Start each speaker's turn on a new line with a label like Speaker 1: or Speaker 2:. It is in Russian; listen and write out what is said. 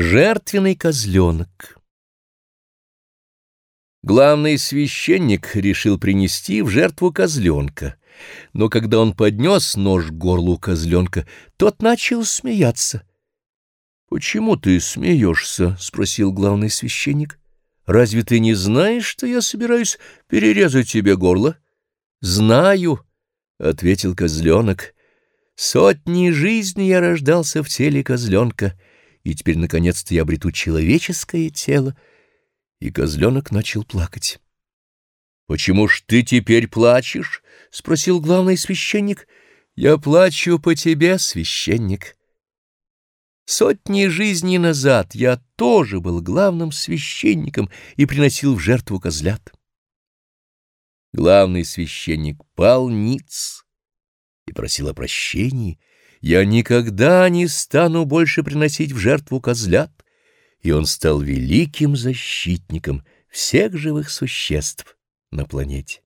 Speaker 1: Жертвенный козленок Главный священник решил принести в жертву козленка, но когда он поднес нож к горлу козленка, тот начал смеяться. — Почему ты смеешься? — спросил главный священник. — Разве ты не знаешь, что я собираюсь перерезать тебе горло? — Знаю, — ответил козленок. — Сотни жизней я рождался в теле козленка — и теперь, наконец-то, я обрету человеческое тело. И козленок начал плакать. — Почему ж ты теперь плачешь? — спросил главный священник. — Я плачу по тебе, священник. Сотни жизней назад я тоже был главным священником и приносил в жертву козлят. Главный священник пал ниц и просил о прощении, я никогда не стану больше приносить в жертву козлят, и он стал великим защитником всех живых существ на планете.